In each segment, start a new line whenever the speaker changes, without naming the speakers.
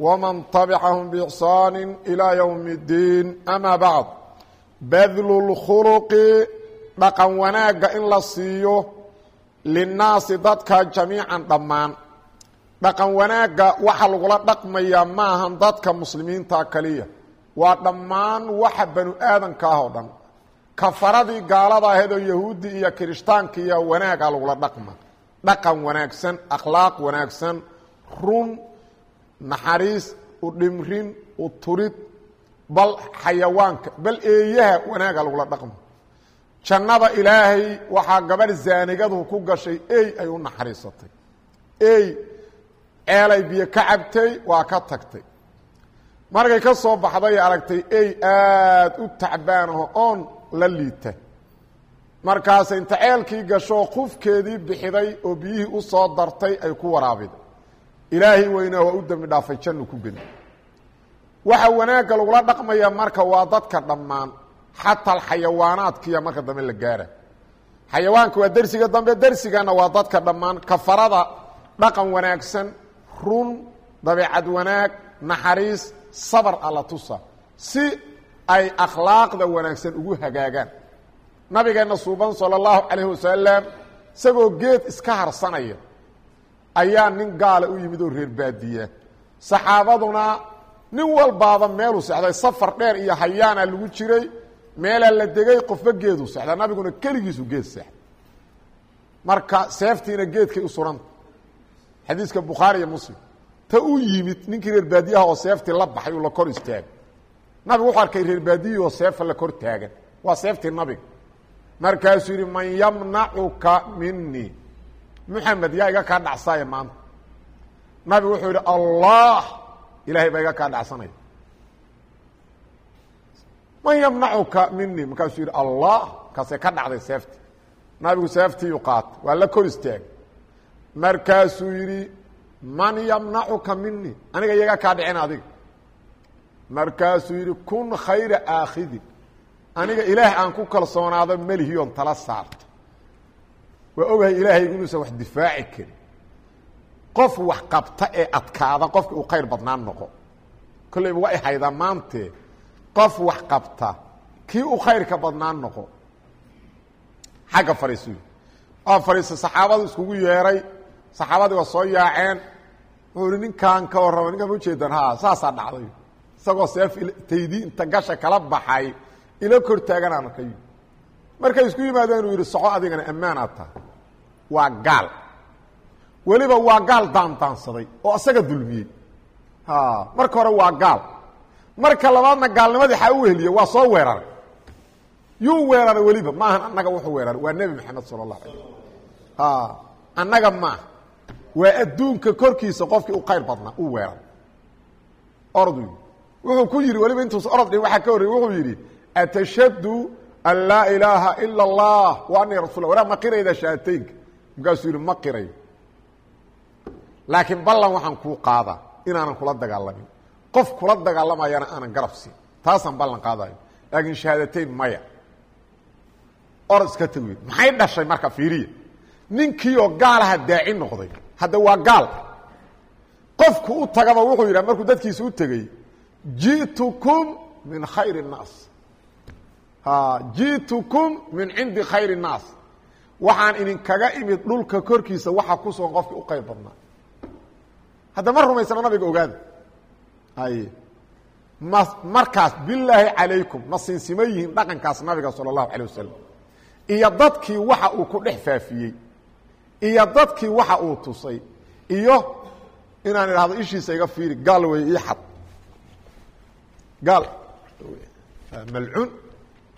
ومن تبعهم بإحسان إلى يوم الدين أما بعد بذل الخلق dhaqan wanaagga in la siiyo linnaasi dadka jamiican dhammaan dhaqan wanaagga waxa lagula dhaqmayaa maahan dadka muslimiinta kaliya waa dhammaan waxa banu aadanka ah oo dhan kafaradii gaalada ahayd oo yahuudi iyo kirishtaanka iyo wanaaga lagula dhaqma dhaqan wanaagsan akhlaaq wanaagsan run naxariis u dhimrin u turid bal xayawaanka bal eeyaha wanaaga lagula dhaqmo. Jannada ilaahay waxaa gabadh zaanigadu ku gashay ey ay u naxariisatay. Ey ceelay biyo ka cabtay waa ka tagtay. Markay ka soo baxday aragtay ey aada u tacbaanaho oon la liita markaasay inta ceelkii gashoo qufkeedii bixiday oo biyihii u soo dartay ay ku waraabiday ilaahay weynaa waa u dembi dhaafay jannu ku geli. Waxa wanaagga lagula dhaqmaya marka waa dadka dhammaan xataa xayawaanaadkiya marka dambe la gaara. Xayawaanka waa dersiga dambe dersigana waa dadka dhammaan. Kafarada dhaqan wanaagsan run dabeecad wanaag naxariis sabar alla tusa. Si ay akhlaaqda wanaagsan ugu hagaagaan. Nabigeenna suuban sala allahu calayhi wasalam isagoo geed iska harsanaya ayaa nin gaala u yimid oo reer baadiya saxaabaduna nin walbaaba meeluu sexday safar dheer iyo hayaana lagu jiray meelaa la degay qofba geeduu sexdaa nabiguna keligiisu geed seexday. Marka seeftiina geedkay u suranta xadiiska bukhaari iyo muslim ta u yimid ninkii reer baadiyaha oo seeftii la baxay uu la kor istaagay nabigu wuxuu arkay reer baadiyii oo seefa la kor taagan waa seeftii nabiga. Markaasuu yidhi man yamnacuka minii muxamed yaa iga kaa dhacsaaya maanta. Nabigu wuxuu yidhi allah ilahay baa iga kaa dhacsanaya. Man yamnacuka minii markaasuu yidhi allah kaasay ka dhacday seefti. Nabigu seeftiiu qaatay waa la kor istaagay. Markaasuu yidhi man yamnacuka minii aniga iyaga kaa dhicin adiga. Markaasuu yidhi kun khayra aakhidin aniga ilaah aan ku kalsoonaado melihiyoon tala saarto waa ogahay ilaahaygu inuusan wax difaaci karin. Qof wax qabta ee adkaada qofka uu khayr badnaan noqo. Kollayba waa i haydaa maantee qof wax qabta kii uu khayrka badnaan noqo. Xagga fariisuy waa fariisa saxaabadu iskugu yeeray. Saxaabadii waa soo yaaceen. Wuxuu ihi ninkan ka warrama ninkan ma ujeedan ha saasaa dhacday. Isagoo seef taydii inta gasha kala baxay ila kor taagan markay isku yimaadeen uu yidhi soco adigana ammaanaad tahay waa gaal. Weliba waa gaal daandaansaday oo asaga dulmiyey. Marka hore waa gaal. Marka labaadna gaalnimadii xaa u weheliye waa soo weeraray. Yuu weeraray weliba maahan annaga wuxuu weeraray waa nebi maxamed sala allahu alay annaga maaha. Waa adduunka korkiisa qofkii u khayr badnaa u weeraray. Ordu wuxuu ku yidhi weliba intuusa orod dhin waxaa ka horrey wuxuu yidhi atashhadu an laa ilaaha ila اllah wa anii rasul waraa ma qirayda shahaataynka markaasuu yidhi ma qirayo laakiin ballan waxaan kuu qaadaa inaanan kula dagaalamin qof kula dagaalamayana aanan garab siin taasaan ballan qaadayo laakiin shahaadateyn maya orod iska tag wey maxay dhashay marka fiiriya ninkii oo gaalaha daaci noqday hadda waa gaal qofku u tagaba wuxuu yidhaha markuu dadkiisa u tegey ji'tukum min khayr الnaas ji'tukum min cindi khayr الnaas waxaan idinkaga imid dhulka korkiisa waxa ku sugan qofki u qayb badnaa. Haddama rumaysana nabiga ogaada. Aye ma markaas bilaahi calaykum ma siinsima yihiin dhaqankaas nabiga sala allahu calay wasalam iyo dadkii waxa uu ku dhex faafiyey. Iyo dadkii waxa uu tusay. Iyo inaan idhaahdo ishiisa iga fiiri gaal wey ii xad. Gaal. Malcuun.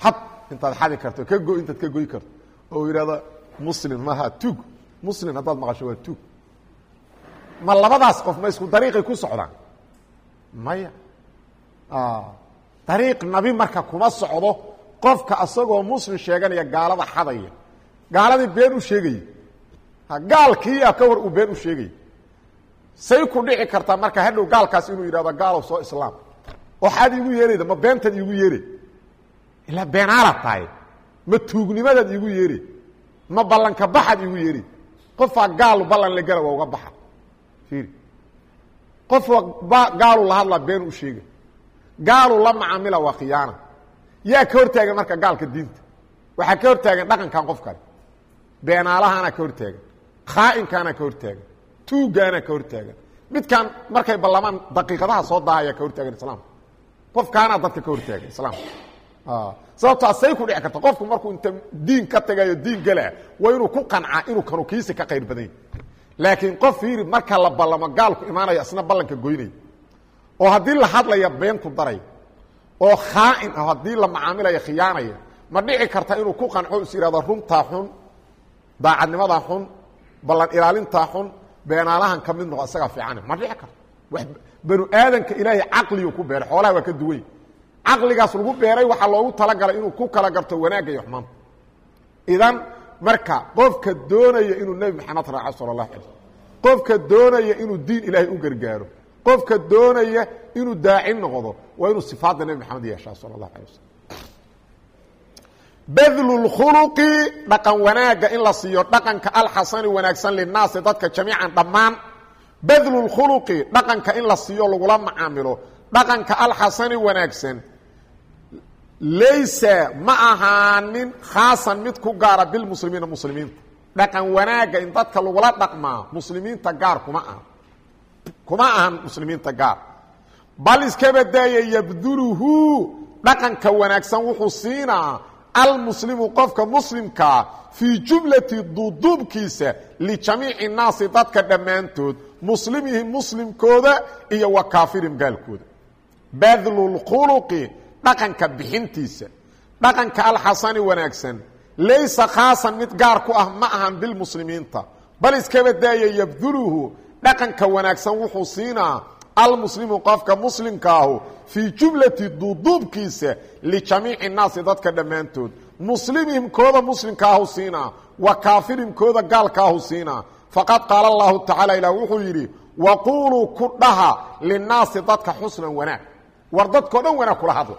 Xad. Intaad xadi karto ka go intaad ka goy karto. Oo yidhahdo muslim maha tug. Muslim haddaad maqasho waa tug. Ma labadaas qof ma isku dariiqay ku socdaan? Maya. Dariiq nabi marka kuma socdo qofka asagoo muslim sheeganaya gaalada xadaya. Gaaladii been u sheegaya gaalkiia ka war uu been u sheegaya say ku dhici kartaa marka hadhow gaalkaas inuu yidhahdo gaalow soo islaam. Waxaad iigu yeerayda ma beentaad iigu yeeray. Ilaa beenaalaad tahay. Ma tuugnimadaad iigu yeeray ma ballanka baxaad iigu yeeray qofaa gaalu ballan la gala waa uga baxa. Fiiri. Qofaa gaalu la hadlaa been u sheega. Gaalu la macaamila waa khiyaana. Yaa ka hortaagan marka gaalka diinta. Waxaa ka hortaagan dhaqankan qof kale beenaalahaana ka hortaagan khaa'inkaana ka hortaagan tuugaana ka hortaagan midkaan markay ballamaan daqiiqadaha soo daahaya ka hortaagan islaamka qofkaana dadka ka hortaagan islaamka sababtaa say ku dhici karta qofku markuu inta diin ka tagayo diin galaa waa inuu ku qancaa inuu kanu kiisi ka qayr badanya. Laakiin qof fiiri marka la ballamo gaalku imaanaya isna ballanka goynaya. Oo haddii la hadlaya been ku daraya oo khaa'in ah haddii la macaamilaya khiyaanaya. Ma dhici karta inuu ku qanco is yihahdo runtaa xun daacadnimadaa xun ballan ilaalintaa xun beenaalahan ka mid noqo isagaa fiicane ma dhici karto banu aadanka ilaahay caqligu ku beeray xoolaha waa ka duwany caqligaas lagu beeray waxaa loogu talagalay inuu ku kala garto wanaagga iyo xumaanta idan marka qofka doonaya inuu nebi maxamed raaco sala allahu alay qofka doonaya inuu diin ilaahay u gargaaro qofka doonaya inuu daacin noqdo waa inuu sifaadda nebi maxamed yeeshaa sala allahu alay waslm badlulkhuluqi dhaqan wanaagga in la siiyo dhaqanka alxasani wanaagsan linaasi dadka jamiican dhammaan. Badlulkhuluqi dhaqanka in la siiyo lagula macaamilo dhaqanka alxasani wanaagsan laysa ma ahaanin khaasan mid ku gaara bilmuslimiina muslimiinta dhaqan wanaagga in dadka lagula dhaqmaa muslimiinta gaar kuma aha kuma ahan muslimiinta gaar bal iska badaaya yabduluhu dhaqanka wanaagsan wuxuu siinaa almuslimu qofka muslimkaa fii jumlati duuduubkiisa lijamiici naasi dadka dhammaantood muslimihim muslimkooda iyo wa kaafirim gaalkooda badlulkhuluqi dhaqanka bixintiisa dhaqanka alxasani wanaagsan laysa khaasan mid gaar ku ah ma ahan bilmuslimiinta bal iskaba daaya yabduluhu dhaqanka wanaagsan wuxuu siinaa almuslimu qofka muslimkaahu fii jumlati duuduubkiisa lijamiici naasi dadka dhammaantood. Muslimihim kooda muslimkaahu siinaa wa kaafirim kooda gaalkaahu siinaa. Faqad qaala allahu tacaala ilah wuxuu yidhi waquuluu ku dhaha linaasi dadka xusnan wanaag war dadkao dhan wanaag kula hadla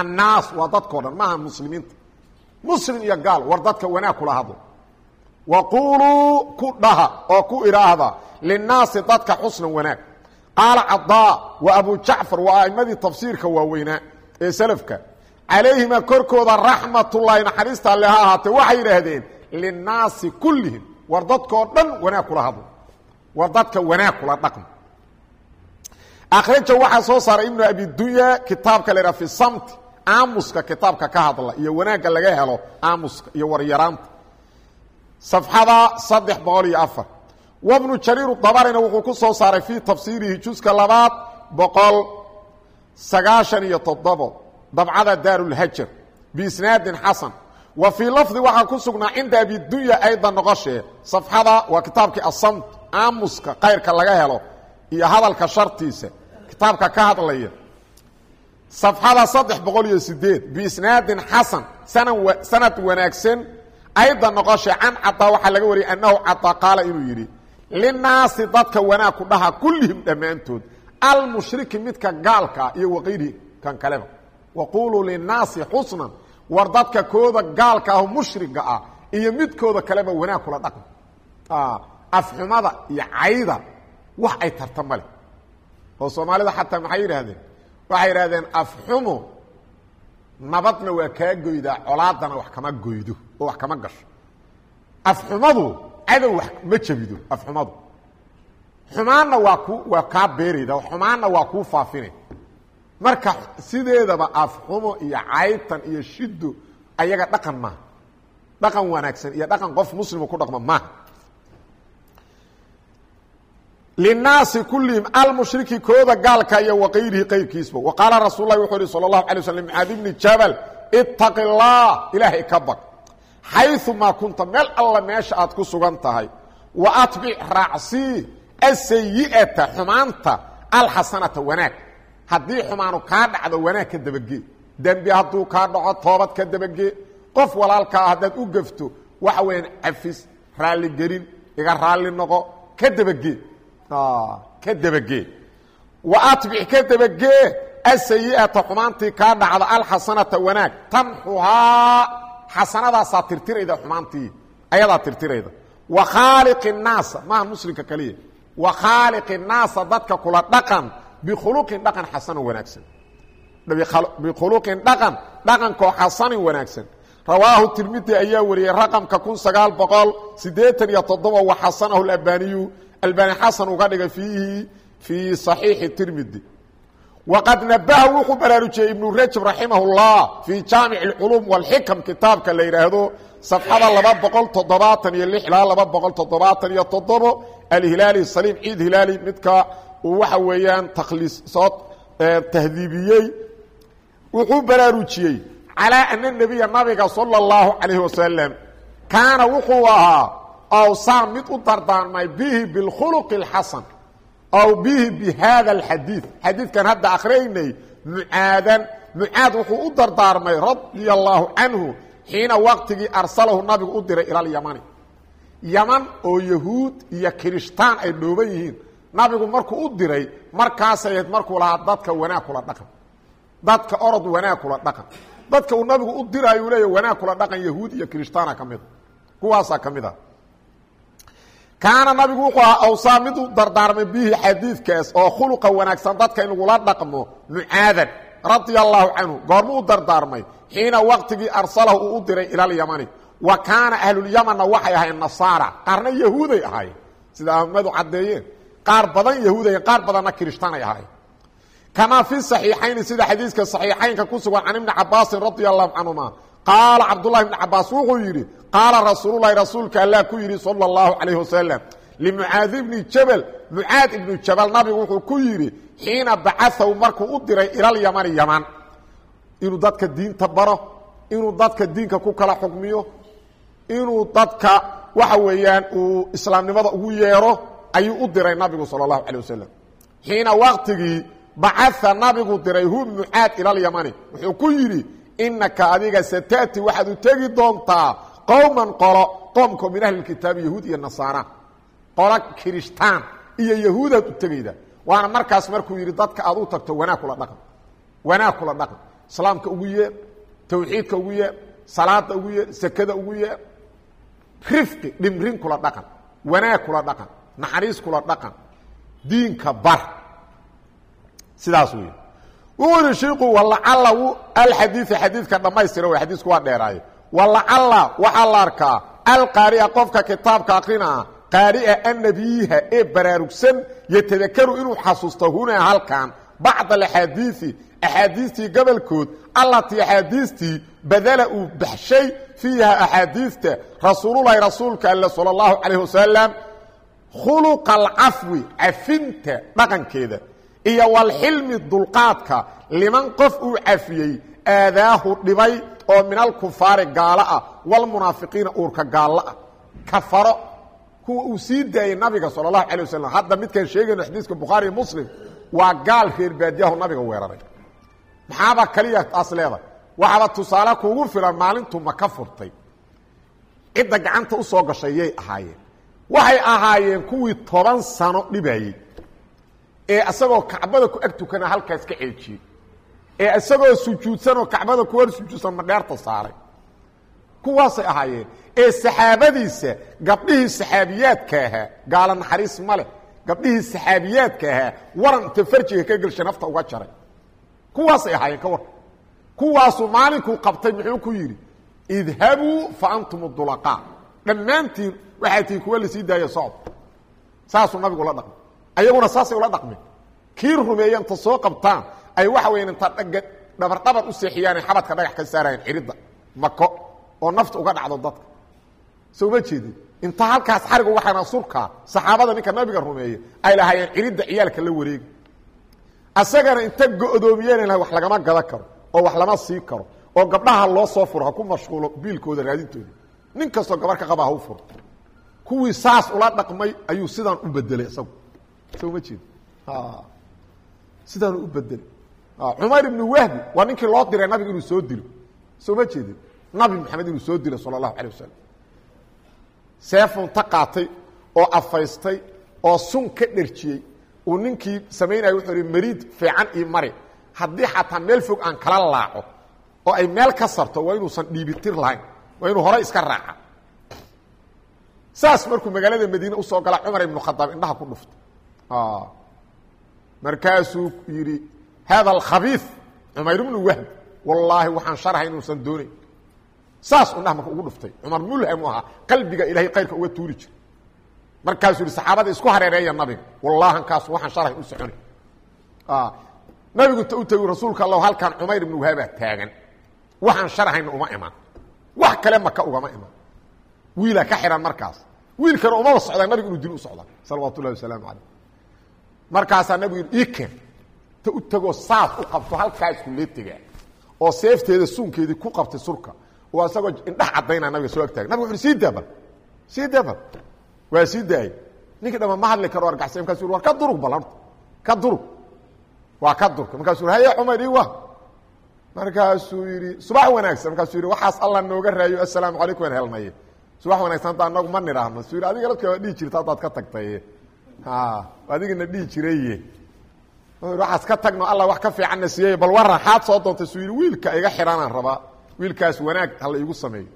annaas waa dadkao dhan. Maaha muslimiinta. Muslim iyo gaal war dadka wanaag kula hadla waquuluu ku dhaha oo ku idhaahda linaasi dadka xusnan wanaag. Qaala cadaa wa abu jacfar waa a'imadii tafsiirka waaweynaa ee selafka calayhima korkooda raxmatullaahi naxariista alle ha ahaatee waxay yidhaahdeen linaasi kullihim war dadkao dhan wanaag kula hadla war dadka wanaag kula dhaqma akhraja waxaa soo saaray ibnu abidunya kitaabka la idhaha fi samti aamuska kitaabka ka hadla iyo wanaagga laga helo aamuska iyo waryaraanta. Safxada saddex boqol iyo afar. Wabnu jariiru dabarina wuxuu ku soo saaray fii tafsiirihi juska labaad boqol sagaashan iyo toddobo dabcada daarulhajar biisnaadin xasan. Wa fii lafdi waxaa ku sugnaa cinda abidunya ayda noqoshee safxada waa kitaabkii asamt aamuska kayrka laga helo iyo hadalka shartiisa kitaabka ka hadlaya safxada saddex boqol iyo sideed sanad wanaagsan ayda noqoshe can cadaa waxaa laga wariyay annahu cadaa qaala inuu yidhi linaasi dadka wanaag ku dhaha kullihim dhammaantood almushriki midka gaalkaa iyo waqayrihi kan kaleba. Waquuluu linaasi xusnan war dadka kooda gaalka ah mushriga ah iyo midkooda kaleba wanaag kula dhaqma afxumada iyo cayda wax ay tarta oo soomaalida xataa maxay yidhaahdeen? Waxay yidhahdeen afxumo nabadna waa kaa goydaa colaadana wax kama goydo oo wax kama gasho. Afxumadu cadow wax ma jebido afxumadu xumaanna waa ku waa kaa beerayda xumaanna waa kuu faafine. Marka sideedaba afxumo iyo caybtan iyo shido ayaga dhaqan maaha dhaqan wanaagsan iyo dhaqan qof muslima ku dhaqma maaha linaasi kullihim almushriki kooda gaalka iyo waqayrihi qayrkiisba. Wa qaala rasuul lahi wuxuu ihi sala allahu alay slm mucaad ibni jabal itaqi allah ilaahay ka bag xayumaa kunta meel alla meesha aad ku sugan tahay. Wa atbic raacsii asayi'ata xumaanta alxasanata wanaag. Haddii xumaanu kaa dhacdo wanaag ka dabagee. Dembi hadduu kaa dhaco toobad ka dabagee. Qof walaalkaa haddaad u gefto waxa weeyaan cafis raalli gelin iga raalli noqo ka dabagee ka dabagee wa atbic ka dabagee asayi'ata xumaantii kaa dhacda alxasanata wanaag tamxuhaa xasanadaasaa tirtirayda xumaantii ayadaa tirtirayda wa khaaliqi الnaasa maaha muslimka kaliya wa khaaliqi الnaasa dadka kula dhaqan bikhuluqin dhaqan xasano wanaagsan bikhuluqin dhaqan dhaqankoo xasanin wanaagsan rawaahu tirmidi ayaa wariyey raqamka kun sagaal boqol siddeetan iyo toddoba wa xasanahu albaniyu albani xasan uga dhigay fiihi fii صaxiixi tirmidi waqad nabaha wuxuu baraarujiyey ibnu rajab raximah اllah fii jaamic اlculuum wاlxikam kitaabka la yidhaahdo safxada laba boqol toddobaatan iyo lix ilaa laba boqol toddobaatan iyo toddobo alhilaali saliim ciid hilaali midka uu waxa weeyaan takhliis soo tahdiibiyey wuxuu baraarujiyey calaa ana nebiya nabiga sala اllahu calayhi wasalam kaana wuxuu ahaa awsaa mid u dardaarmay bihi bilkhuluqi اlxasan aw bihi bi hada alxadiid. Xadiidkan hadda akhriyaynay mucaadan mucaad wuxuu u dardaarmay radia allaahu canhu xiina waqtigii arsalahu nabigu u diray ila alyamani yaman oo yahuud iyo kirishtaan ay dhooban yihiin. Nabigu markuu u diray markaasay ahayd markuu lahaa dadka wanaag kula dhaqan dadka uu nabigu u diraayu leeya wanaag kula dhaqan yahuud iyo kirishtaana ka mida kuwaasaa ka mid a. Kaana nabigu wuxuu ahaa awsaa mid u dardaarmay bihi xadiidkaas oo khuluqa wanaagsan dadka in lagula dhaqmo mucaadan radia allaahu canhu goormu u dardaarmay xiina waqtigii arsalahu uu u diray ila alyamani. Wa kaana ahlulyamanna waxay ahayn nasaara qaarna yahuuday ahaayeen. Sida ahmadu caddeeyeen qaar badan yahuuday qaar badanna kirishtaanay ahaayeen kamaa fi saxiixayni sida xadiiska saxiixaynka ku sugan can ibni cabaasin radia allahu canhuma qaala cabdullahi bni cabaas wuxuu yidhi qaala rasuululahi rasuulka allah ku yidhi sala اllahu calayh wasalam limucaadi bni jabal mucaad ibnu jabal nabigu wuxuu ku yidhi xiina bacaahu markuu u diray ilalyamani yaman inuu dadka diinta baro inuu dadka diinka ku kala xukmiyo inuu dadka waxa weeyaan uu islaamnimada ugu yeero ayuu u diray nabigu sala اllahu calay wasalam xiina waqtigii bacaa nabigu diray hu mucaad ilalyamani wuxuu ku yidhi inaka adiga satati waxaad u tegi doontaa qowman qolo qoomkao min ahli kitaabi yahuud iyo nasaara. Qolo kirishtaan iyo yahuudaad u tegayda. Waana markaas markuu yidhi dadka aad u tagto wanaag kula dhaqan. Wanaag kula dhaqan. Islaamka ugu yeer tawxiidka ugu yeer salaada ugu yeer sekada ugu yeer rifqi dhimrin kula dhaqan. Wanaag kula dhaqan. Naxariis kula dhaqan. Diinka bar sidaas wey wuxuu yihi shiiku walacalla alxadiia xadiidka dhammaystira w xadiisku waa dheeraaye. Walacalla waxaa la arkaa alqaari'a qofka kitaabka akrinaa qaari'a annabiyiha ee baraarugsan yatadakaru inuu xasuusto hunaa halkan. Bacda alaxaadiii axaadiistii gobolkood allatii axaadiistii badala uu baxshay fiiha axaadiista rasuululahi rasuulka alle sala allahu calayh wasalam khuluqa alcafwi cafinta dhaqankeeda iyo walxilmi dulqaadka liman qof uu cafiyey aadaahu dhibay oo min alkufaari gaalo ah walmunaafiqiina uurka gaallo ah. Kafaro kuwa uu sii daayey nabiga sala allahu calay wasalam hadda midkaan sheegayno xadiiska bukhaari iyo muslim waa gaal reer baadiyahu nabiga weeraray. Maxaaba kaliya taas leedahay. Waxaaba tusaale kuugu filan maalintuu maka furtay. Cidda gacanta u soo gashay yay ahaayeen. Waxay ahaayeen kuwii toban sano dhibayey ee isagoo kacbada ku ag halkaas ka ceejiyey ee isagoo sujuudsanoo kacbada ku hor sujuudsan madheerta saaray. Kuwaasay ahaayeen ee saxaabadiisa gabdhihii saxaabiyaadka ahaa gaalo naxariis ma leh. Gabdhihii saxaabiyaadka ahaa waran inta farjiga ka gelshay nafta uga jaray. Kuwaasay ahaayeen ka war. Kuwaasuu maalinkuu qabtay muxuu ku yidhi idhabuu fa antum dulaqaa dhammaantiin waxaa tihi kuwa la sii daaya socod. Saasuu nabigu la dhaqmay ayaguna saasay ula dhaqmeen kii rumeeya inta soo qabtaan ay waxa weya inta dhabardhabar u seexiyaan xabadka dhagax ka saarayeen ciridda mako oo nafta uga dhacdo dadka. Soo ma jeedin? Inta halkaas xariga uga xana surka saxaabada ninka nabiga rumeeye ay lahaayeen ciridda ciyaalka la wareegi. Asagana inta go-doomiyeen wax lagama gada karo oo wax lama sii karo oo gabdhaha loo soo furo ha ku mashquulo biilkooda raadintooda nin kastoo gabar ka qaba ha u furo. Kuwii saas ula dhaqmay ayuu sidaan u bedelay isagu soo ma jeed sidaanu u bedelay cumayr ibnu wahbi waa ninkii loo diray nabiga inuu soo dilo. Soo ma jeedin. Nabi maxamed inuu soo dilo sala allahu alay wasalam seefunta qaatay oo afaystay oo sun ka dherjiyey uu ninkii samaynaya wuxuu ihi mariid fiican io mari. Haddii xataa meel fog aan kala laaco oo ay meel ka sarto waa inuusan dhiibitir lahayn. Waa inuu hore iska raaca. Saas markuu magaalada madiine u soo gala cumar ibnu khadaab indhaha ku dhuftay markaasuu yidhi haada alkhabiid cumayr ibnu wahb wallaahi waxaan sharahay inuusan doonayn saas indhaha marka ugu dhuftay cumar mulhamu ahaa qalbiga ilahay kayrka uga tuuri jira markaasuu yihi saxaabada isku hareereeya nabiga wallahankaas waxaan sharahay u soconay nabigu u tegi rasuulka allah halkan cumayr ibnu wahaabaa taagan waxaan sharahayna uma iman wax kale maka ugama iman wiilaa ka xihan markaas wiilkana umaba socdaa nabiga inuu dil u socda salawaatu ullahi wasalaamu calayh markaasaa nabigu yidhi iken ta u tegoo saas u qabto halkaa iskulee tegaa oo seefteeda suunkeedii ku qabtay surka oo isagoo indhax caddaynaa nabiga soo agtaagay. Nabig wuxu sii daabal sii daabal waa sii daayey. Ninkii dhama ma hadli karo argaxsay markasu war ka durug bal horta ka durug waa ka durka markaasuu haye cumar ii wa markaasuu yidhi subax wanaagsan. Markaasuu yidhi waxaas alla nooga raayo assalaamu calaykum aan helnaye subax wanagsan hadda anagu ma nidhaahno. Su yidhi adiga dadka waa dhihi jirta haddaad ka tagtay adigana dhihi jiraye waxaas ka tagno alla wax ka fiicanna siiyey bal waran xaad soo doontay suu yidhi wiilka iga xidhanaan rabaa. Wiilkaas wanaag hala iigu sameeyo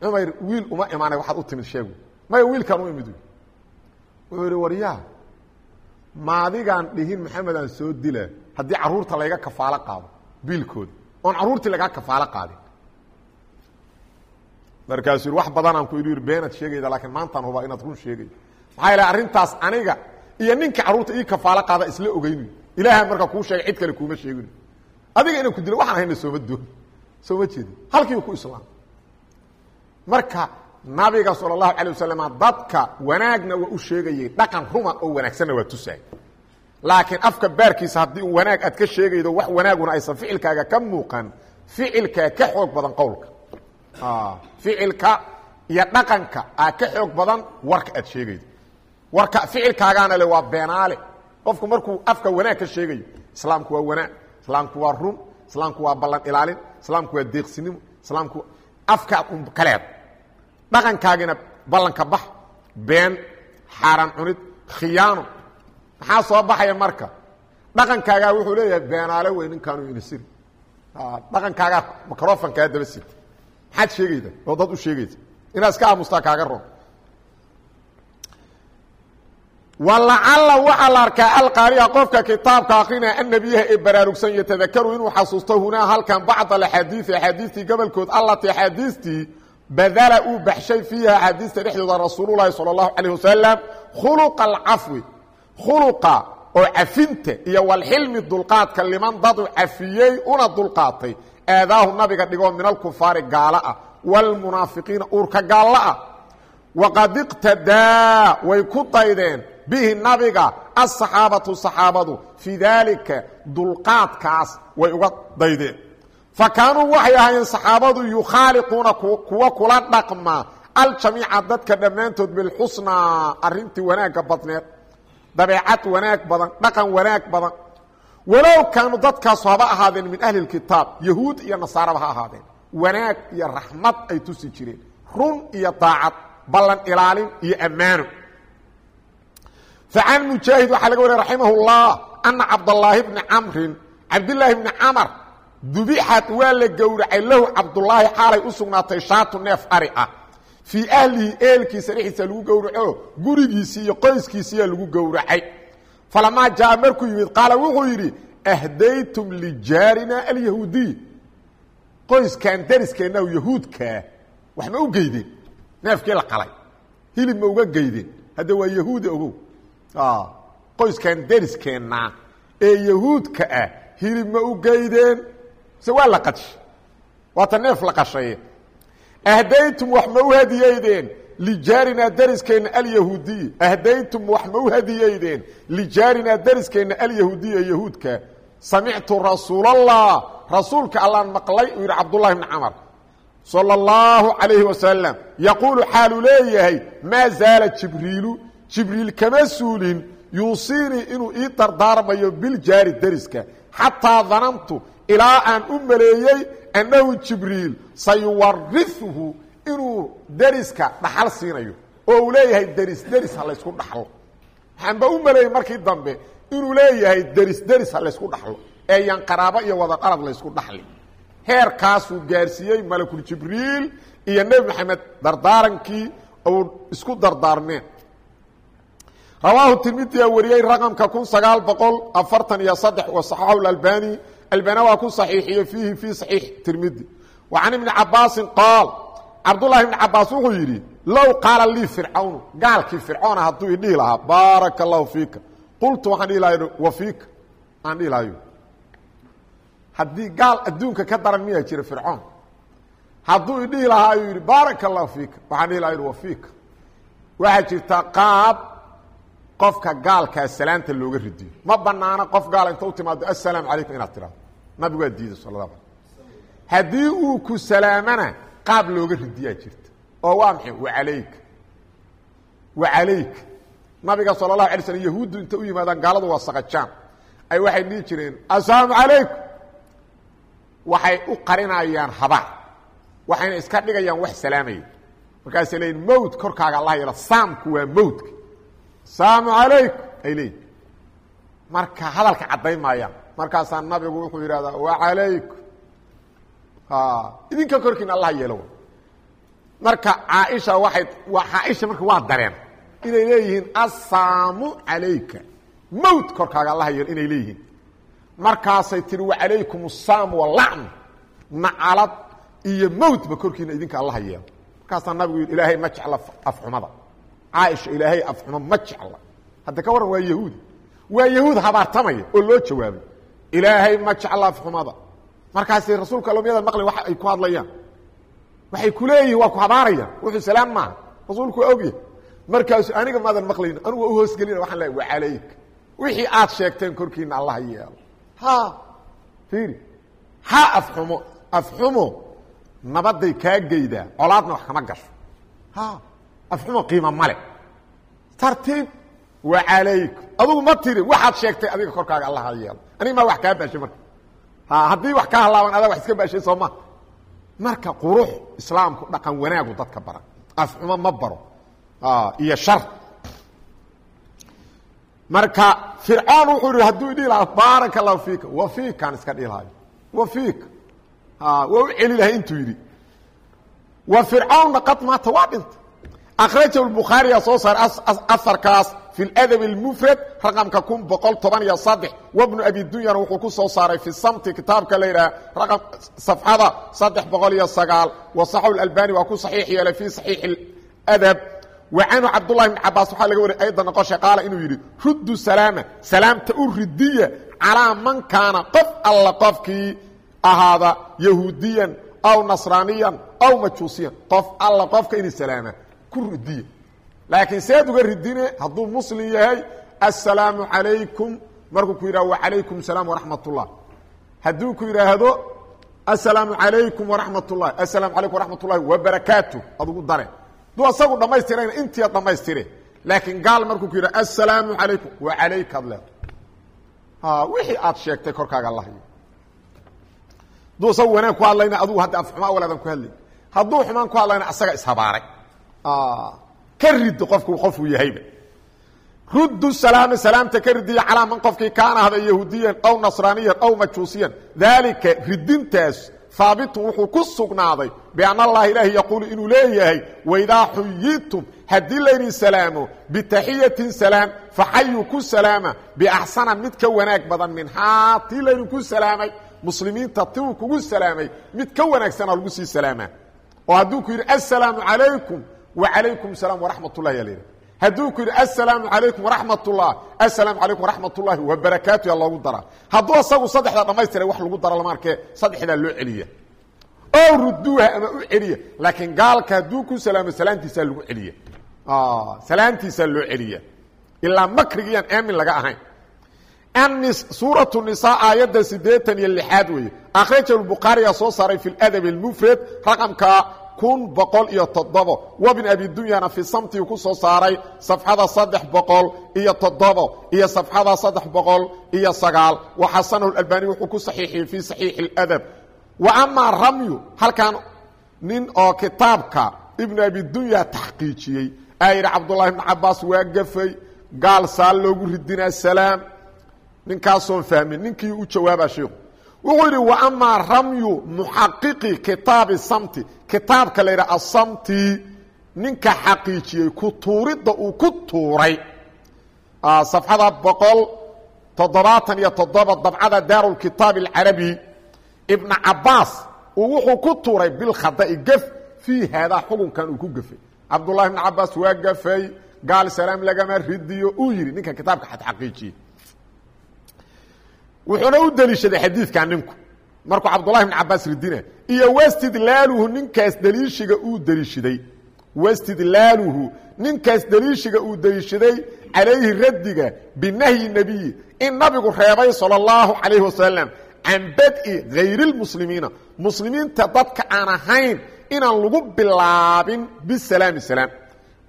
cumayr wiil uma imaanay waxaad u timid sheegu. Maya wiilkaan u imid wuxuu yidhi waryaa maadigaan dhihin maxamedaan soo dila haddii carruurta layga kafaalo qaado biilkooda. Oon carruurtii lagaa kafaalo qaadin. Markaasuu yidhi wax badanaan ku yidhi beenaad sheegayda laakiin maantaan hubaa inaad run sheegayda maxaa arrintaas aniga iyo ninka carruurta ii kafaalo qaada isla ogeyni ilaaha markaa kuu sheegay cid kale kuuma sheegin. Adiga inaan ku dilo waxaan hayna sooma doon soo ma jeedin. Halkiiba ku islaam marka nabiga allahu calay wasalam dadka wanaagna waa u dhaqan ruma oo wanaagsanna waa tusaay. Laakiin afka baarkiisa haddii wanaag aad ka sheegaydo wax wanaaguna aysan ficilkaaga ka muuqan ficilkaa ka xoog badan qowlka. Ficilka iyo dhaqanka aa ka xoog badan warka aad sheegaydo warka ficilkaagaana le waa beenaale. Qofku markuu afka wanaag ka sheegayo islaamku waa wanaag islaamku waa run islaamku waa ballan ilaalin islaamku waa deeqsinimo islaamku afkaad un kaleed dhaqankaagina ballanka bax been xaaraan cunid khiyaano. Maxaa soo baxaya marka? Dhaqankaagaa wuxuu leeyahay beenaale wey ninkaanu inisiri dhaqankaagaa microfonkaa daba sita maxaad sheegayda oo dad u sheegaysa. Inaad iska aamustaa kaaga roon walacalla waxaa la arkaa alqaari'a qofka kitaabka akhrina annabiyaha ee baraarugsan yatadakaru inuu xasuusto hunaa halkan bacd alaxaadiidi axaadiistii gobolkood allati axaadiistii badala uu baxshay fiiha axaadiista dhexdooda rasuululaahi sala allahu calayh wasalam khuluqa alcafwi khuluqa oo cafinta iyo walxilmi dulqaadka liman dadu cafiyey una dulqaatay aadaahu nabiga dhigoo min alkufaari gaala ah waalmunaafiqiina uurka gaalla ah. Waqad iqtadaa way ku daydeen bihi nabiga asaxaabatu saxaabadu fii daalika dulqaadkaas way uga daydeen fa kaanuu waxay ahaayeen saxaabadu yukhaaliquuna kuwa kula dhaqma aljamiica dadka dhammaantood bilxusnaa arintii wanaagga badneed dabeecad wanaag badan dhaqan wanaag badan. Walow kaanuu dadkaasu haba ahaadeen min ahli kitaab yahuud iyo nasaaraba ha ahaadeen wanaag iyo raxmad ay tusi jireen run iyo daacad ballan ilaalin iyo ammaano facan mujaahid waxaa laga wariya raximah اllah ana cabdالlaahi bni camrin cabdilaahi bni camar dubixad waa la gowracay lahu cabdulaahi xaalay u sugnaatay shaatu neef ari ah fii ahlihi eelkiisa dhexdiisa lagu gowraco gurigiisii iyo qoyskiisiiyaa lagu gowracay falamaa jaa markuu yimid qaala wuxuu yidhi ahdaytum lijaarina alyahuudiy qoyskan dariskeenna yahuudkaa wax ma u geydeen neefkii la qalay hilib ma uga geydeen hadda waa yahuudi ogow qoyskan dariskeenna ee yahuudka ah hilib ma u geydeen se waa la qadsh waata neef la qashaye ahdaytum wax ma u hadiyeydeen? Lijaarinaa dariskeenna alyahuudiy ahdaytum wax ma u hadiyeydeen? Lijaarinaa dariskeenna alyahuudiya yahuudka. Samictu rasuulallah. Rasuulka allaan maqlay uu yidhi cabdullahi bni camar. Salى اllahu calayhi wasalam yaquulu xaaluu leeyahay maa zaala jibriilu jibriil kama suulin yuusiinii inuu ii dardaarmayo biljaari deriska. Xataa danantu ilaa aan u maleeyey annahu jibriil sayuwariuhu inuu deriska dhaxal siinayo. Oo uu leeyahay deris deris ha laysku dhaxlo. Waxaanba u maleeyey markii dambe inuu leeyahay deris deris ha laysku dhaxlo. Ee yan qaraabo iyo wada dhalad laysku dhaxli. Heerkaasuu gaarsiiyey malakul jibriil iyo nebi maxamed dardaarankii uu isku dardaarmeen rawaahu tirmidiyaa wariyey raqamka kun sagaal boqol afartan iyo saddex wasaxaxu albani. Albani waa ku saxiixiyey fiihi fii saxiix tirmidi wa can ibni cabaasin qaal cabdullahi ibni cabaas wuxuu yidhi low qaala lii fircawnu gaalkii fircoona hadduu idhihi lahaa baaraka allahu fiika. Qultu waxaan dhihi lahay wa fiika? Aan dhihi lahayo haddii gaal adduunka ka daran miyaa jira fircoon? Hadduu idhihi lahaa ayuu yidhi baaraka allahu fiika. Waxaan dhihi laha wa fiika? Waxaa jirta qaab qofka gaalkaa salaanta looga ridiyo ma banaano qof gaala inta u timaado assalaamu calaykum inaad tirahdo nabigu waa diiday sala allahu alay haddii uu ku salaamana qaab looga ridiyaa jirta. Oo waa maxay? Wacalayka wacalayka nabiga sala allahu alay slm yahuuddu inta u yimaadaan gaaladu waa saqajaan. Ay waxay dhihi jireen assalaamu calaykum. Waxay u qarinayaan habaar waxayna iska dhigayaan wax salaamaya markaasay leeyiin mowt korkaaga allah yeelo saamku waa mowtka asalaamu calaykum ay leeyiin marka hadalka caddayn maayaan. Markaasaa nabigu wuxuu yidhahdaa wacalaykum idinka korkiina allah yeelo marka caaisha waay caaisha marka waa dareen inay leeyihiin assaamu calayka mowt korkaaga allah yeelo inay leeyihiin. Markaasay tihi wacalaykum asaam walacn nacalad iyo mowtba korkiina idinka allah yeelo. Markaasaa nabigu yidhi ilaahay ma jecla afxumada caaisha ilaahay afxumo ma jecla. Hadda ka warran waa yahuudi. Waa yahuud habaartamaya oo loo jawaabay. Ilaahay ma jecla afxumada. Markaasay rasuulka alomyada maqli wax ay ku hadlayaan. Waxay ku leeyihiin waa ku habaarayaan wuxuu salaam maaha rasuulku waa ogyahay. Markaasu aniga maadan maqlayno anugu waa uhoosgelina waxaan leeay wacalayk wixii aad sheegteen korkiina allah yeelo. Ha! Fiiri. Ha afxumo. Afxumo nabaday kaa geydaa. Colaadna wax kama gasho. Ha afxumo qiima male. Tartiib wacalaykum adugu ma tirin waxaad sheegtay adiga korkaaga allah ha yeelo aniga maa wax kaa baashay marka. Ha haddii wax kaa halaaban adaa wax iska baashay soo ma. Marka qurux islaamku dhaqan wanaagu dadka bara afxumo ma baro. Iyo shar. Marka fircoon wuxuu ihi hadduu idhihi lahaa baaraka allahu fiika. Wa fiikaan iska dhihi lahayo wa fiika waa u celi lahay intuu yidhi. Wa fircawnna qad maata waa dhintay akhrajahu bukhaariya soo saaray aharkaas fi ladab اlmufrad raqamka kun boqol toban iyo saddex wabnu abi dunyana wuxuu ku soo saaray fi samti kitaabka la yidhaha safxada saddex boqol iyo sagaal wasaxu albani waa ku saxiix yeelay fi saxiix اadab wa canhu cabdullahi bn cabaas waxaa laga wariy ayda noqoshay qaala inuu yidhi ruddu salaama salaamta u ridiya calaa man kaana qof alla qofkii ahaada yahuudiyan aw nasraaniyan aw majuusiyan qof alla qofka inay salaama ku ridiya laakiin seed uga ridine hadduu muslim yahay assalaamu calaykum. Markuu ku yidhah wacalaykum salaam waraxmat hadduu ku yidhaahdo assalaamu calaykum waraxmat assalaamu calaykum waraxmat wabarakaatu adugu dare. Duu asagu dhammaystirayna intii dhammaystire. Laakiin gaal markuu ku yidhah assalaamu calaykum. Wacalayka ad leedo wixii aad sheegtay korkaaga allahy hadduu asagu wanaag ku hadlayna adugu hadda afxumaa walaadan ku hadlay. Hadduu xumaan ku hadlayna asaga ishabaaray ka rido qofku qofuu yahayba. Ruddu salaama salaamta ka ridiya man qofkii kaana ahda yahuudiyan aw nasraaniyan aw majuusiyan daalika ridintaas haabitun wuxuu ku sugnaaday bianna allaha ilaahi yaquulu inuu leeyahay waidaa xuyitum haddii laydin salaamo bitaxiyatin salaam faxayu ku salaama biaxsana mid ka wanaag badan minhaa tii laydinku salaamay muslimiinta tiu kugu salaamay mid ka wanaagsana lagu sii salaamaa. Oo hadduu ku yidhi assalaamu calaykum wacalaykum salaam waraxmat ullahi yaa laydhaha hadduu ku yidhi assalaamu calaykum waraxmat ullah assalaamu calaykum waraxmat ullaahi wabarakaatu yaa loogu daraa hadduu asagu saddexdaa dhamaystiray wax lagu daro lama arkee saddexdaa loo celiya. Oo ruduuha ama u celiya. Laakiin gaalka hadduu ku salaamo salaantiisaa lagu celiya. Salaantiisaa loo celiya. Ilaa makrigiyaan aamin laga ahayn. Suuratu nisa aayadda siddeetan iyo lixaad weeye. Akhrajahu bukhaariyaa soo saaray fi ladab اlmufrad raqamka kun boqol iyo toddobo. Wabn abi dunyana fii samtii ku soo saaray safxada saddex boqol iyo toddobo iyo safxada saddex boqol iyo sagaal. Wa xasanahu albani wuxuu ku saxiixiyey fii saxiixi اladab wa amaa ramyu halkan nin oo kitaabka ibnu abi dunya taxqiijiyey aa yidhi cabdullahi ibnu cabaas waa gafay gaal saal loogu ridinaa salaam. Ninkaasoon fahmin ninkii u jawaaba sheikhu wuxuu yidhi wa amaa ramyu muxaqiqi kitaabi samti. Kitaabka la yidhaha asamti ninka xaqiijiyey ku tuuridda uu ku tuuray. Safxada boqol toddobaatan iyo toddoba dabcada daarulkitaab alcarabi ibna cabaas uu wuxuu ku tuuray bilkhada'i gef fii haadaa xukunkan uu ku gefay cabdullahi ibna cabaas waa gafay gaal salaam lagama ridiyo uu yidhi ninka kitaabka xaqiijiyey wuxuuna u deliishaday xadiidkan ninku. Markuu cabdullahi ibn cabaas ridina iyo wastidlaaluhu ninkaas deliishiga uu deliishaday wastidlaaluhu ninkaas deliishiga uu deliishaday calayhi raddiga binahyi nebiyi in nabigu reebay sala allahu calayhi wasalam can badi hayrilmuslimiina muslimiinta dadka aan ahayn inaan lagu bilaabin bisalaami salaam.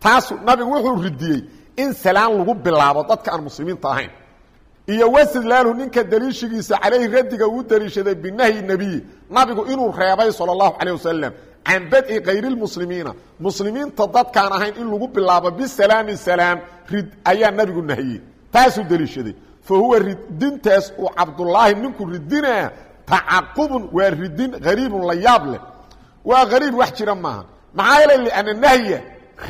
Taasu nabigu wuxuu ridiyey in salaan lagu bilaabo dadka aan muslimiinta ahayn iyo wastidlaalu ninka deliishigiisa calayhi radiga uu deliishaday binahyi nebiyi nabigu inuu reebay sala allahu calayh wasalam can badi kayrilmuslimiina muslimiinta dadkaan ahayn in lagu bilaabo bisalaami salaam rid ayaa nabigu nahiyey taasuu deliishaday fa huwa ridintaas uu cabdulaahi ninku ridinaa tacaqubun waa ridin hariibun la yaab leh. Waa hariib wax jira maaha. Maxaa yeele lianna nahya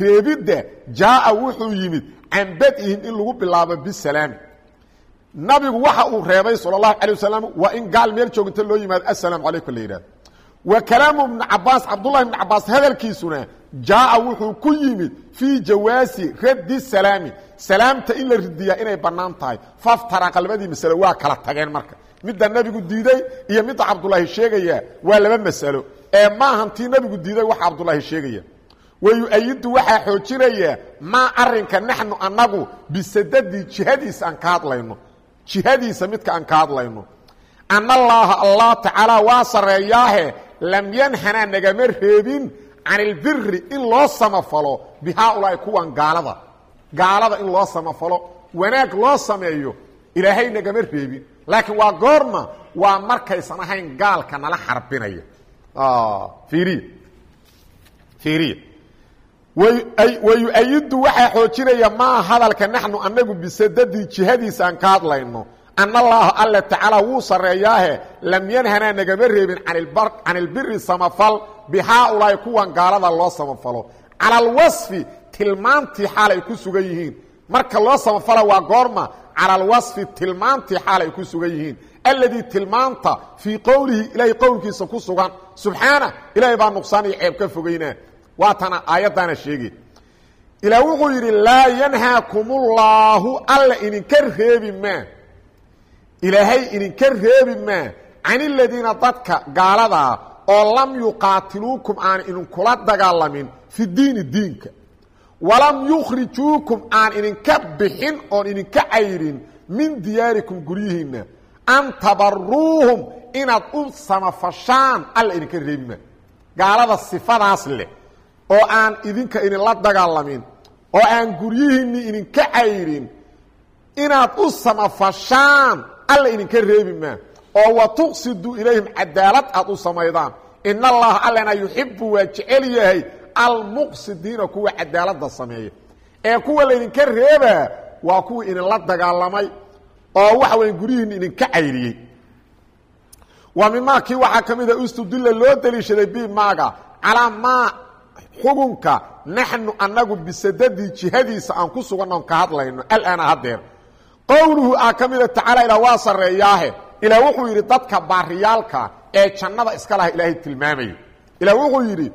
reebidda jaaa wuxuu yimid can badihim in lagu bilaabo bisalaami nabigu waxa uu reebay sal اlahu alيه wasalam waa in gaal meel jooginta loo yimaado asalaamu calaykum la yidhahdo wa kalaamu ibnu cabaas cabdullahi ibn cabaas hadalkiisuna jaaa wuxuu ku yimid fii jawaasi raddi salaami salaamta in la ridiyaa inay bannaan tahay faftaraqa labadii masalo waa kala tageen marka midda nebigu diiday iyo midda cabdulaahi sheegaya waa laba masalo ee maahan tii nebigu diiday waxa cabdulaahi sheegaya wayu-ayidu waxaa xoojinaya maa arinka naxnu anagu bisadadi jihadiisa aan ka hadlayno jihadiisa midka aan ka hadlayno. An allaaha allah tacaala waa sarreeyaahe lam yanhanaa nagama reebin can ilbiri in loo samafalo bi haaulaai kuwan gaalada. Gaalada in loo samafalo wanaag loo sameeyo ilaahay nagama reebin. Laakiin waa goorma waa markaysan ahayn gaalka nala xarbinaya. Iiriya iiriya wayu-ayidu waxaa xoojinaya maa hadalka naxnu anagu bisadadii jihadiisa aan ka hadlayno. An allaaha alle tacaala wuu sarreeyaahe. Lam yanhanaa nagama reebin can ilbiri samafal. Bi haaulaai kuwan gaalada loo samafalo. Cala alwasfi tilmaantii xaal ay ku sugan yihiin. Marka loo samafala waa goorma. Cala alwasfi tilmaantii xaal ay ku sugan yihiin. Alladii tilmaanta fii qowlihi ilaahay qowlkiisa ku sugan. Subxaana ilaahay baa nuqsaan iyo ceeb ka fogeynaa waatana aayaddaana sheege ilaa wuxuu yidhi laa yanhaakumullahu alla idinka reebi maa ilaahay idinka reebi maa can iladiina dadka gaaladaa oo lam yuqaatiluukum aan idinkula dagaalamin fi diini diinka. Walam yukhrijuukum aan idinka bixin oon idinka cayrin min diyaarikum guryihiinna. An tabaruuhum inaad u samafashaan alla idinka reebi maa gaalada sifadaas leh oo aan idinka idinla dagaalamin oo aan guryihiinni idinka cayrin inaad u samafashaan alla idinka reebi maa oo wa tuqsiduu ilayhim cadaalad aad u samaydaan. In allaha allana yuxibu waa jecel yahay almuqsidiina kuwa cadaaladda sameeya ee kuwa laydinka reebaa waa kuwii idinla dagaalamay oo waxa weya guryihiinni idinka cayriyey. Waa mimaa kii waxaa ka mida istudilla loo deliishaday bi maaga calaa maa xugunka naxnu anagu bisadadii jihadiisa aan ku sugan ka hadlayno alaana hadeer qowluhu a ka mida tacaala ilaa waa sarreeyaahe. Ilaa wuxuu yidhi dadka baariyaalka ee jannada iska laha ilaahay tilmaamaya ilaa wuxuu yidhi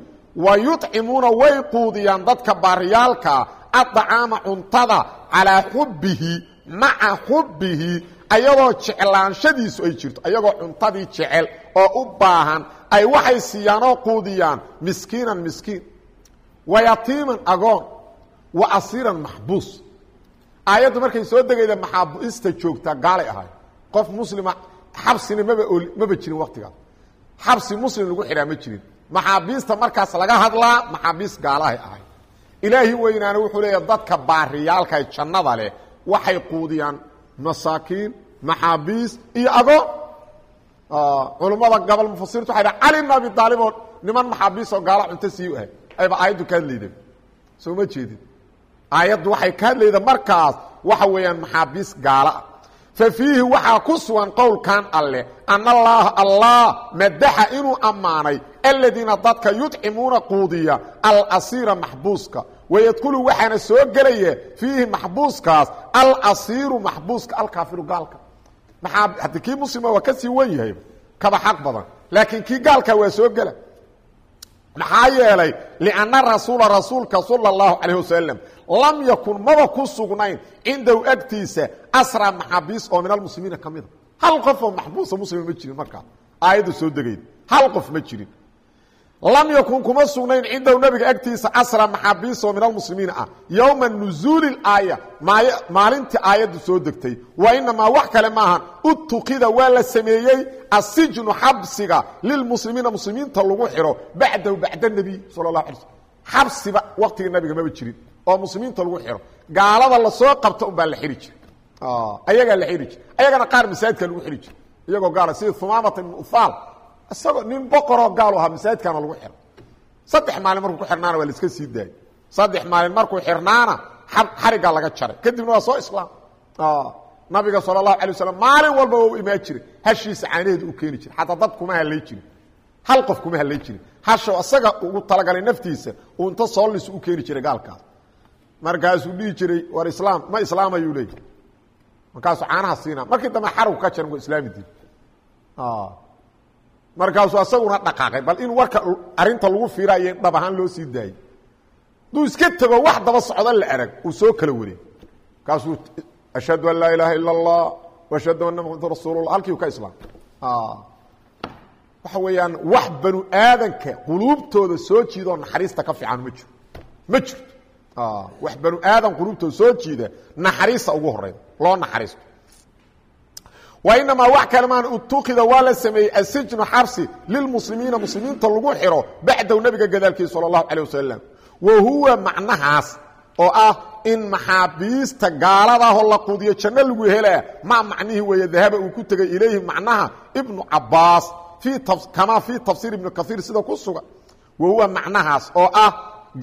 wa yuطcimuuna way quudiyaan dadka baariyaalka adacaama cuntada calaa xubbihi maca xubbihi ayadoo jeclaanshadiisu ay jirto. Ayagoo cuntadii jecel oo u baahan ay waxay siiyaan oo quudiyaan miskiinan miskiin wa yatiiman agoon. Wa asiiran maxbuus aayaddu markay soo degayda maxaabiista joogtaa gaalay ahay. Qof muslima xabsina maba maba jirin waktigaas xabsi muslim lagu xidhaa ma jirin. Maxaabiista markaas laga hadlaa maxaabiis gaalahay ahay. Ilaahi weynaana wuxuu leeya dadka baariyaalka jannada leh waxay quudiyaan masaakiin maxaabiis iyo agoon. Culummada gobol mufasiriintu waxay dhaha cali bn abi aalib oo niman maxaabiis oo gaala cunto sii ahay ayba aayaddu ka hadlayda soo ma jeedin. Aayaddu waxay ka hadlayda markaas waxa weeyaan maxaabiis gaalaah fa fiihi waxaa ku sugan qowlkan alleh ana allaaha allah madaxa inuu ammaanay aladiina dadka yudcimuuna quudiya alasiira maxbuuska. Wayadkulu waxaana soo gelaya fiihi maxbuuskaas alasiiru maxbuuska alkaafiru gaalka. Maxaa haddi kii muslima waa ka sii wan yahay kaba xaq badan. Laakiin kii gaalka waa soo gela maxaa yeelay lianna rasuula rasuulka sala allahu calayh wasalam lam yakun maba ku sugnayn cindahu agtiisa asra maxaabiis oo min almuslimiina ka mida hal qofoo maxbuusa muslima ma jirin markaa aayaddu soo degayd. Hal qof ma jirin lam yakun kuma sugnayn cindahu nabiga agtiisa asra maxaabiis oo min almuslimiina ah. Yowma nuzuuli aaya. Maalintii aayaddu soo degtay. Wa inamaa wax kale maahan utukida waa la sameeyey asijnu xabsiga lilmuslimiina muslimiinta lagu xiro bacdahu bacda nebiy sala اlahu alay slm xabsiba waktiga nabiga maba jirin oo muslimiinta lagu xiro. Gaalada la soo qabta un baa la xiri jira ayagaa la xiri jira ayagana qaar masaajidka lagu xiri jira iyagoo gaala sida humaamata ibn ufaal isagoo nin boqoroo gaalu ahaa masaajidkaana lagu xiro saddex maalin markuu ku xirnaana waa la iska sii daayey saddex maalin markuu xirnaana xariggaa laga jaray. Kadibna waa soo islaam. Nabiga sala allahu alay waslam maalin walba waa u imaan jiray. Hashiisa caanaheedu u keeni jiray. Xataa dad kuma hadlay jirin. Hal qof kuma hadlay jirin. Hasho isaga ugu talagalay naftiisa uu inta soollisu u keeni jiray gaalkaas. Markaasuu dhihi jiray war islaam ma islaamayuu leey markaasuu caanaha siinaa. Markii dambe xarigku ka jaran waa islaami diin markaasuu asaguna dhaqaaqay bal in warka arinta lagu fiiraayo dhab ahaan loo sii daayey hadduu iska tego wax daba socdo la arag uu soo kala wareeg markaasuu ashhadu an laa ilaaha ila اllah ashhadu ana maxamada rasuulullah halkii u ka islaam waxa weeyaan wax banu aadanka quluubtooda soo jiidoo naxariista ka fiican ma jiro. Ma jirto. Wax banu aadan quluubtooda soo jiida naxariista ugu horeyda loo naxariisto wainamaa wax kale maan utukida waa la sameeyey asijnu xabsi lilmuslimiina muslimiinta lagu xiro bacdahu nabiga gadaalkiisa sala allahu calay wasalam wa huwa macnahaas oo ah in maxaabiista gaaladaahoo la quudiyo janno lagu helaa ma macnihii weeye dahaba uu ku tegay ilayhi macnaha ibnu cabaas kamaa fii tafsiir ibnu kaiir sida ku sugan. Wa huwa macnahaas oo ah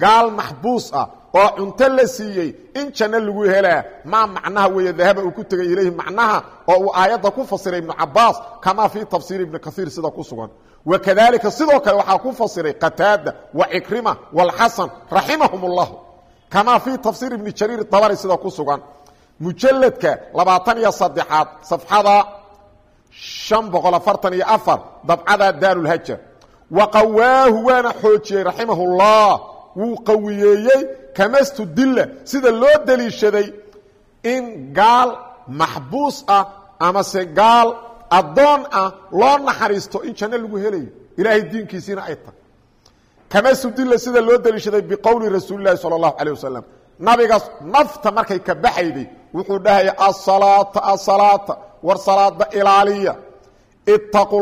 gaal maxbuus ah oo cunto la siiyey in janno lagu helaa maa macnaha weeye dahaba uu ku tegay ilayhi macnaha oo uu aayadda ku fasiray ibnu cabaas kamaa fii tafsiir ibni kaiir sida ku sugan wakadalika sidoo kale waxaa ku fasiray qataada wacikrima wاlxasan raximahum اllah kamaa fii tafsiir ibni jariir dabari sida ku sugan mujaladka labaatan iyo saddexaad safxada شhan boqol afartan iyo afar dabcada daarulhajar wa qawaahu waana xoojiyey raximah اllah wuu qawiyeeyey kamastudilla sida loo deliishaday in gaal maxbuus ah amase gaal addoon ah loo naxariisto in janno lagu helayo. Ilaahay diinkiisiina ay tahay kamastudilla sida loo deliishaday biqowli rasuuli sala allahu calay wasalam nabigaas nafta markay ka baxayday wuxuu dhahaya asalaata asalaata war salaada ilaaliya. Itaqu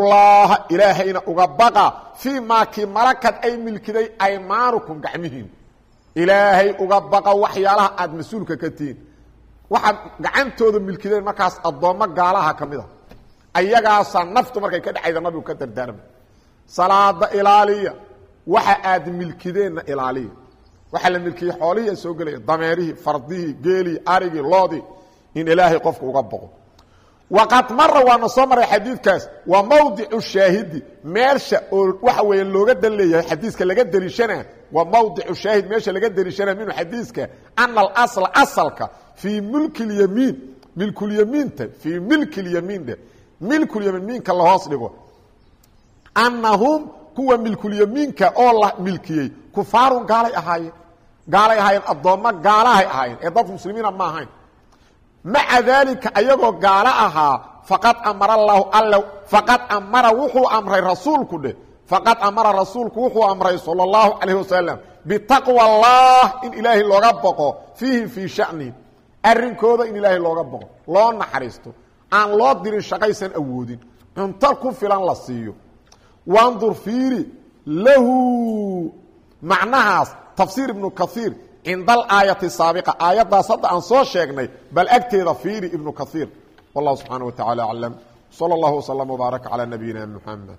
ilaahayna uga baqa. Fii maa kii malakad ay milkiday aymaanukum gacmihiinu ilaahay uga baqa waxyaalaha aada mas'uulka ka tihiin waxaad gacantooda milkideen markaas addoommo gaalaha ka mid a ayagaasaa naftu markay ka dhexayda nabigu ka dardaarma salaada ilaaliya waxa aad milkideenna ilaaliya. Waxaa la milkiyey xoolihii soo gelaya dameerihii fardihii geelii arigii loodii in ilaahay qofka uga baqo waqad mara waana soo maray xadiidkaas waa mawdicu shaahidi meesha oo waxa weeye looga dan leeyahay xadiiska laga deliishana waa mawdicu shaahid meesha laga deliishana minhu xadiiska ana alasla asalka fii milki اlyamiin milkulyamiinta fii milki اlyamiin dhe milkulyamiin miinka la hoos dhigo. Annahum kuwa milkulyamiinka oo la milkiyey kufaarun gaalay ahaayeen gaalay ahaayeen addoommo gaalahay ahaayeen ee dad muslimiina ma ahayn. Maca daalika ayagoo gaalo ahaa faqad amara lahu all faqad amara wuxuu amray rasuulku dheh faqad amara rasuulku wuxuu amray sala اllahu calayh wasalam bitaqwa allah in ilaahay looga boqo fiihim fii sha'nihim arrinkooda in ilaahay looga boqo loo naxariisto aan loo dirin shaqaysan awoodin cunto ku filan la siiyo wandur fiiri lahu macnahaas tafsiir ibnu kaiir cinda alaayati saabiqa aayaddaas hadda aan soo sheegnay bal agteeda fiiri ibnu kaiir wallahu subxaana wa tacaala aclam salى اllahu wslm wbaaraka calى nabiyina mxamed